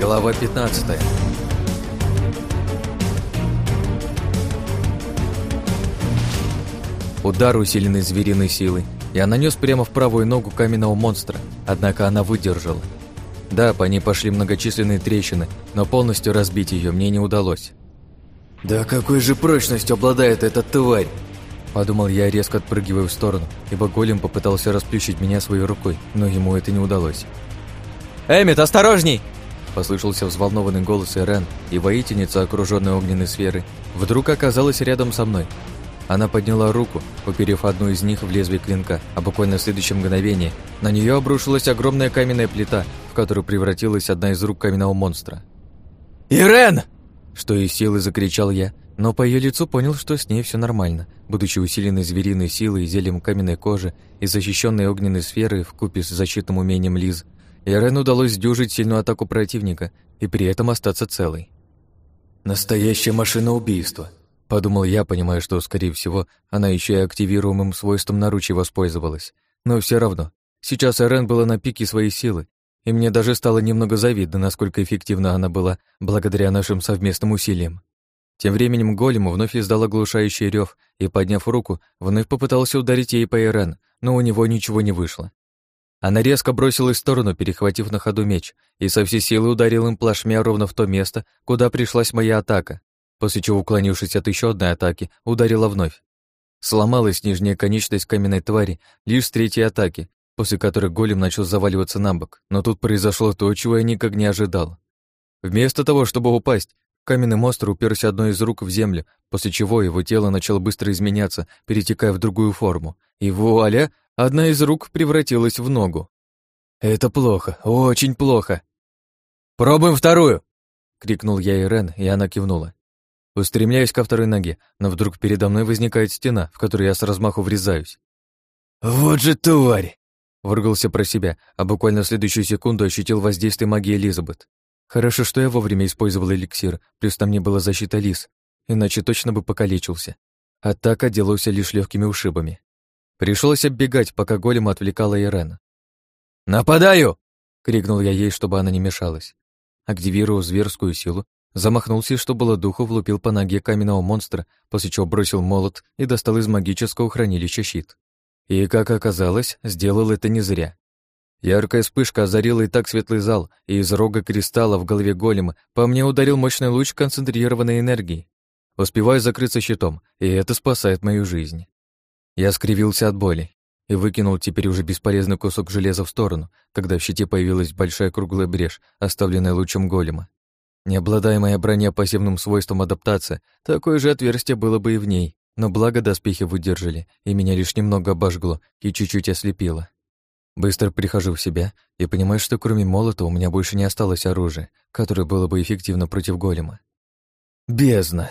Глава 15 Удар, усиленный звериной силой, я нанес прямо в правую ногу каменного монстра, однако она выдержала. Да, по ней пошли многочисленные трещины, но полностью разбить ее мне не удалось. «Да какой же прочностью обладает эта тварь!» Подумал я, резко отпрыгивая в сторону, ибо голем попытался расплющить меня своей рукой, но ему это не удалось. «Эммит, осторожней!» Послышался взволнованный голос Ирен, и воительница, окруженная огненной сферой, вдруг оказалась рядом со мной. Она подняла руку, уперев одну из них в лезвие клинка, а буквально в следующем мгновении на нее обрушилась огромная каменная плита, в которую превратилась одна из рук каменного монстра. «Ирен!» Что из силы закричал я, но по ее лицу понял, что с ней все нормально, будучи усиленной звериной силой и зельем каменной кожи и защищенной огненной сферой в купе с защитным умением Лиз, Ирен удалось сдюжить сильную атаку противника и при этом остаться целой. «Настоящая машина убийства», — подумал я, понимая, что, скорее всего, она еще и активируемым свойством наручи воспользовалась. Но все равно, сейчас Ирен была на пике своей силы, и мне даже стало немного завидно, насколько эффективна она была благодаря нашим совместным усилиям. Тем временем голем вновь издал оглушающий рев и, подняв руку, вновь попытался ударить ей по Ирен, но у него ничего не вышло. Она резко бросилась в сторону, перехватив на ходу меч, и со всей силы ударил им плашмя ровно в то место, куда пришлась моя атака, после чего, уклонившись от еще одной атаки, ударила вновь. Сломалась нижняя конечность каменной твари лишь с третьей атаки, после которой голем начал заваливаться на бок, но тут произошло то, чего я никак не ожидал. Вместо того, чтобы упасть, Каменный монстр уперся одной из рук в землю, после чего его тело начало быстро изменяться, перетекая в другую форму. И вуаля, одна из рук превратилась в ногу. «Это плохо, очень плохо!» «Пробуем вторую!» — крикнул я Ирен, и она кивнула. Устремляюсь ко второй ноге, но вдруг передо мной возникает стена, в которую я с размаху врезаюсь. «Вот же тварь!» — выругался про себя, а буквально в следующую секунду ощутил воздействие магии Элизабет. Хорошо, что я вовремя использовал эликсир, плюс там не было защиты лис, иначе точно бы покалечился. А так отделался лишь легкими ушибами. Пришлось оббегать, пока голем отвлекала Ирена. «Нападаю!» — крикнул я ей, чтобы она не мешалась. Активировав зверскую силу, замахнулся что было духу, влупил по ноге каменного монстра, после чего бросил молот и достал из магического хранилища щит. И, как оказалось, сделал это не зря. Яркая вспышка озарила и так светлый зал, и из рога кристалла в голове голема по мне ударил мощный луч концентрированной энергии. Успеваю закрыться щитом, и это спасает мою жизнь. Я скривился от боли и выкинул теперь уже бесполезный кусок железа в сторону, когда в щите появилась большая круглая брешь, оставленная лучом голема. Не обладая моя броня пассивным свойством адаптации, такое же отверстие было бы и в ней, но благо доспехи выдержали, и меня лишь немного обожгло и чуть-чуть ослепило. Быстро прихожу в себя и понимаю, что кроме молота у меня больше не осталось оружия, которое было бы эффективно против голема. Бездна!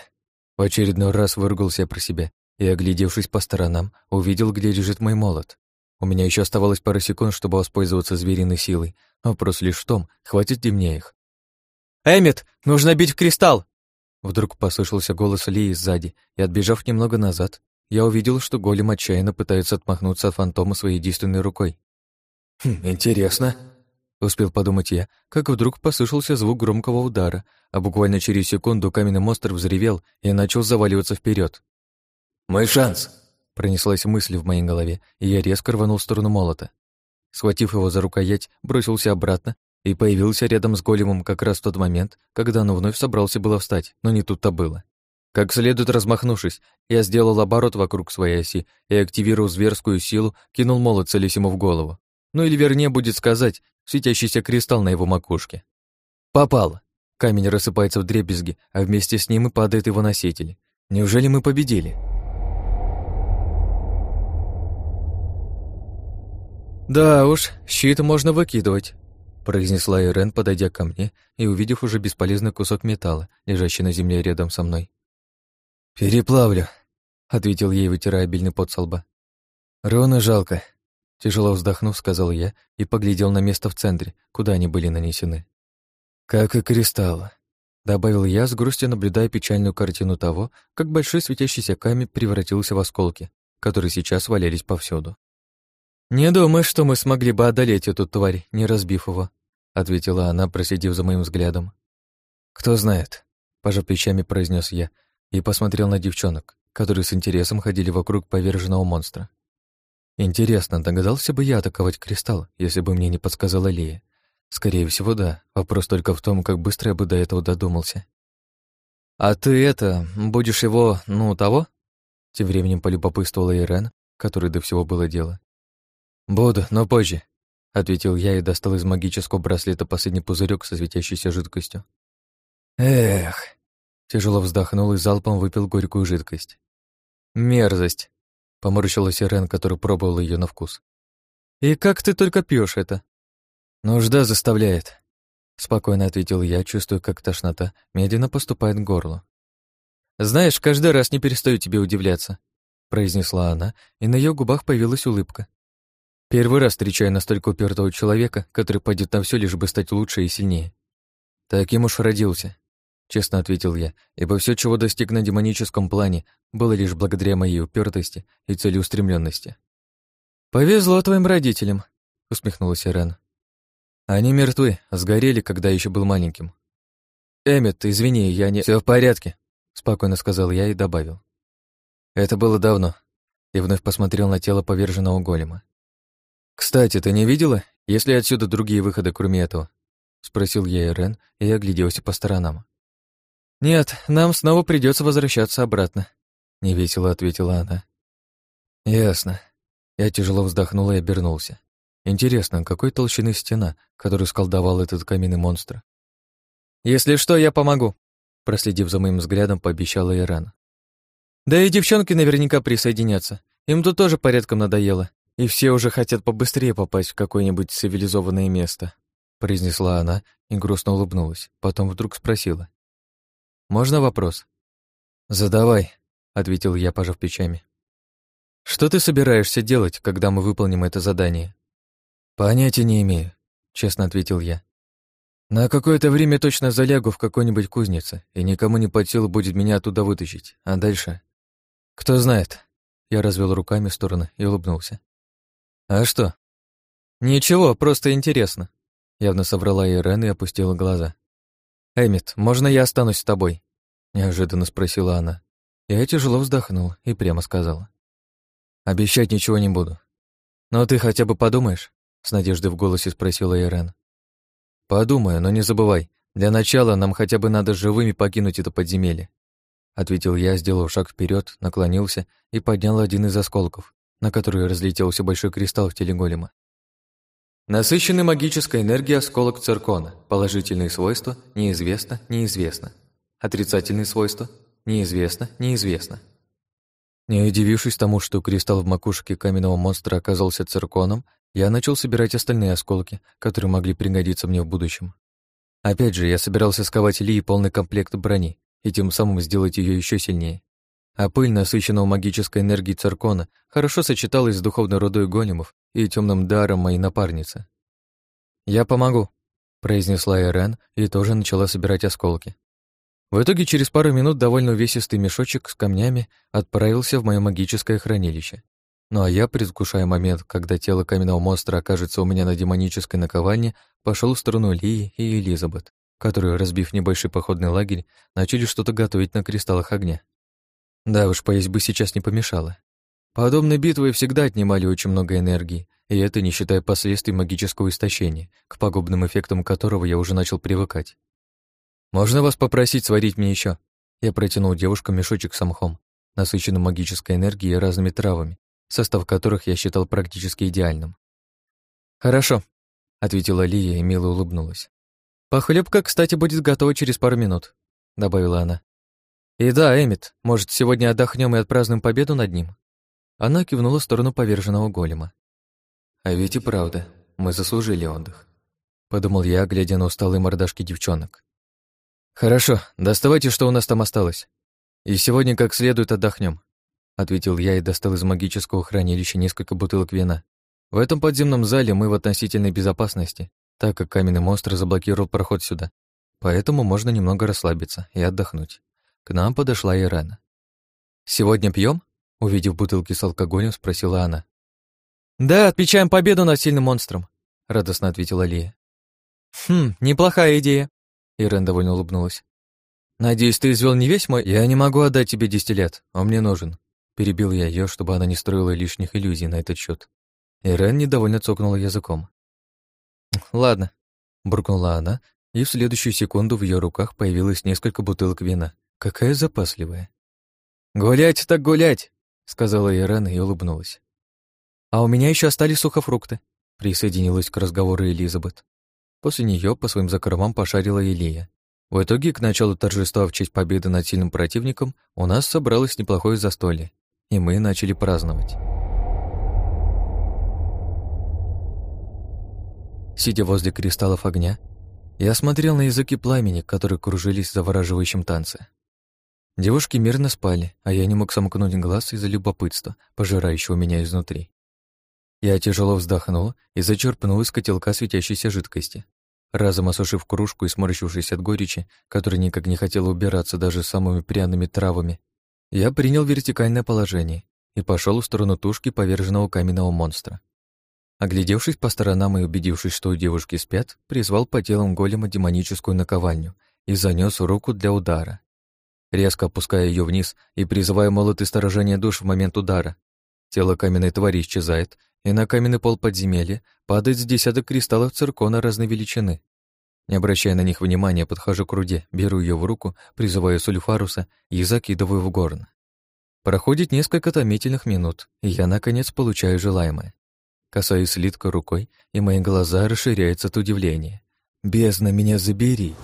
В очередной раз выругался про себя и, оглядевшись по сторонам, увидел, где лежит мой молот. У меня еще оставалось пара секунд, чтобы воспользоваться звериной силой. Вопрос лишь в том, хватит ли мне их. «Эммит, нужно бить в кристалл!» Вдруг послышался голос Лии сзади, и, отбежав немного назад, я увидел, что голем отчаянно пытается отмахнуться от фантома своей единственной рукой. Хм, интересно. Успел подумать я, как вдруг послышался звук громкого удара, а буквально через секунду каменный монстр взревел и начал заваливаться вперед. «Мой шанс!» Пронеслась мысль в моей голове, и я резко рванул в сторону молота. Схватив его за рукоять, бросился обратно и появился рядом с големом как раз в тот момент, когда он вновь собрался было встать, но не тут-то было. Как следует размахнувшись, я сделал оборот вокруг своей оси и, активировав зверскую силу, кинул молот, целясь ему в голову. Ну или вернее будет сказать, светящийся кристалл на его макушке. Попал. Камень рассыпается в дребезги, а вместе с ним и падает его носитель. Неужели мы победили? «Да уж, щит можно выкидывать», — произнесла Ирен, подойдя ко мне и увидев уже бесполезный кусок металла, лежащий на земле рядом со мной. «Переплавлю», — ответил ей, вытирая обильный пот со лба. «Рона жалко, Тяжело вздохнув, сказал я и поглядел на место в центре, куда они были нанесены. «Как и кристалл», — добавил я, с грустью наблюдая печальную картину того, как большой светящийся камень превратился в осколки, которые сейчас валялись повсюду. «Не думаю, что мы смогли бы одолеть эту тварь, не разбив его», — ответила она, проследив за моим взглядом. «Кто знает», — пожав плечами произнес я и посмотрел на девчонок, которые с интересом ходили вокруг поверженного монстра. Интересно, догадался бы я атаковать кристалл, если бы мне не подсказала Лия? Скорее всего, да. Вопрос только в том, как быстро я бы до этого додумался. «А ты это, будешь его, ну, того?» Тем временем полюбопытствовала Ирен, который до всего было дело. «Буду, но позже», — ответил я и достал из магического браслета последний пузырек со светящейся жидкостью. «Эх!» — тяжело вздохнул и залпом выпил горькую жидкость. «Мерзость!» — поморщилась Ирен, который пробовал ее на вкус. «И как ты только пьешь это?» «Нужда заставляет», — спокойно ответил я, чувствуя, как тошнота медленно поступает к горлу. «Знаешь, каждый раз не перестаю тебе удивляться», — произнесла она, и на ее губах появилась улыбка. «Первый раз встречаю настолько упертого человека, который пойдет на все, лишь бы стать лучше и сильнее. Таким уж родился», — честно ответил я, ибо все, чего достиг на демоническом плане, было лишь благодаря моей упертости и целеустремленности. «Повезло твоим родителям», — усмехнулась Ирен. «Они мертвы, сгорели, когда еще был маленьким». «Эммет, извини, я не...» Все в порядке», спокойно сказал я и добавил. Это было давно. И вновь посмотрел на тело поверженного голема. «Кстати, ты не видела, есть ли отсюда другие выходы, кроме этого?» Спросил я Ирен и огляделся по сторонам. «Нет, нам снова придется возвращаться обратно», — невесело ответила она. «Ясно». Я тяжело вздохнул и обернулся. Интересно, какой толщины стена, которую сколдовал этот каменный монстр? «Если что, я помогу», Проследив за моим взглядом, пообещала Иран. Да и девчонки наверняка присоединятся. Им тут тоже порядком надоело. И все уже хотят побыстрее попасть в какое-нибудь цивилизованное место. Произнесла она и грустно улыбнулась. Потом вдруг спросила. «Можно вопрос?» «Задавай», — ответил я, пожав плечами. «Что ты собираешься делать, когда мы выполним это задание?» «Понятия не имею», — честно ответил я. На какое-то время точно залягу в какой-нибудь кузнице, и никому не под силу будет меня оттуда вытащить. А дальше? Кто знает. Я развел руками в стороны и улыбнулся. А что? Ничего, просто интересно. Явно соврала Ирен и опустила глаза. Эмит, можно я останусь с тобой? Неожиданно спросила она. Я тяжело вздохнул и прямо сказала. Обещать ничего не буду. Но ты хотя бы подумаешь? С надеждой в голосе спросила Ирен. «Подумаю, но не забывай, для начала нам хотя бы надо живыми покинуть это подземелье», ответил я, сделав шаг вперед, наклонился и поднял один из осколков, на который разлетелся большой кристалл в теле голема. Насыщенный магической энергией осколок циркона. Положительные свойства – неизвестно, неизвестно. Отрицательные свойства – неизвестно, неизвестно. Не удивившись тому, что кристалл в макушке каменного монстра оказался цирконом, я начал собирать остальные осколки, которые могли пригодиться мне в будущем. Опять же, я собирался сковать Ли полный комплект брони и тем самым сделать ее еще сильнее. А пыль, насыщенного магической энергией циркона, хорошо сочеталась с духовной родой големов и темным даром моей напарницы. «Я помогу», — произнесла Эрен и тоже начала собирать осколки. В итоге через пару минут довольно увесистый мешочек с камнями отправился в мое магическое хранилище. Ну а я, предвкушая момент, когда тело каменного монстра окажется у меня на демонической наковальне, пошел в сторону Лии и Элизабет, которые, разбив небольшой походный лагерь, начали что-то готовить на кристаллах огня. Да уж, поесть бы сейчас не помешало. Подобные битвы всегда отнимали очень много энергии, и это не считая последствий магического истощения, к пагубным эффектам которого я уже начал привыкать. «Можно вас попросить сварить мне еще? Я протянул девушкам мешочек с мхом, насыщенным магической энергией и разными травами, состав которых я считал практически идеальным. «Хорошо», — ответила Лия и мило улыбнулась. «Похлебка, кстати, будет готова через пару минут», — добавила она. «И да, Эмит, может, сегодня отдохнем и отпразднуем победу над ним?» Она кивнула в сторону поверженного голема. «А ведь и правда, мы заслужили отдых», — подумал я, глядя на усталые мордашки девчонок. «Хорошо, доставайте, что у нас там осталось. И сегодня как следует отдохнем ответил я и достал из магического хранилища несколько бутылок вина. В этом подземном зале мы в относительной безопасности, так как каменный монстр заблокировал проход сюда. Поэтому можно немного расслабиться и отдохнуть. К нам подошла Ирена. «Сегодня пьем? увидев бутылки с алкоголем, спросила она. «Да, отмечаем победу над сильным монстром», — радостно ответила Лия. «Хм, неплохая идея», — Ирен довольно улыбнулась. «Надеюсь, ты извел не весь мой... Я не могу отдать тебе дистиллят, он мне нужен». Перебил я ее, чтобы она не строила лишних иллюзий на этот счет. Ирен недовольно цокнула языком. «Ладно», — буркнула она, и в следующую секунду в ее руках появилось несколько бутылок вина. Какая запасливая. «Гулять так гулять!» — сказала Ирен и улыбнулась. «А у меня еще остались сухофрукты», — присоединилась к разговору Элизабет. После нее по своим закромам пошарила Илия. В итоге, к началу торжества в честь победы над сильным противником, у нас собралось неплохое застолье, и мы начали праздновать. Сидя возле кристаллов огня, я смотрел на языки пламени, которые кружились в завораживающем танце. Девушки мирно спали, а я не мог сомкнуть глаз из-за любопытства, пожирающего меня изнутри. Я тяжело вздохнул и зачерпнул из котелка светящейся жидкости. Разом осушив кружку и сморщившись от горечи, которая никак не хотела убираться даже самыми пряными травами, я принял вертикальное положение и пошел в сторону тушки поверженного каменного монстра. Оглядевшись по сторонам и убедившись, что девушки спят, призвал по телам голема демоническую наковальню и занес руку для удара. Резко опуская ее вниз и призывая молот и сторожение душ в момент удара, тело каменной твари исчезает, и на каменный пол подземелья падает с десяток кристаллов циркона разной величины. Не обращая на них внимания, подхожу к руде, беру ее в руку, призываю сульфаруса и закидываю в горн. Проходит несколько томительных минут, и я, наконец, получаю желаемое. Касаюсь слитка рукой, и мои глаза расширяются от удивления. «Бездна, меня забери!»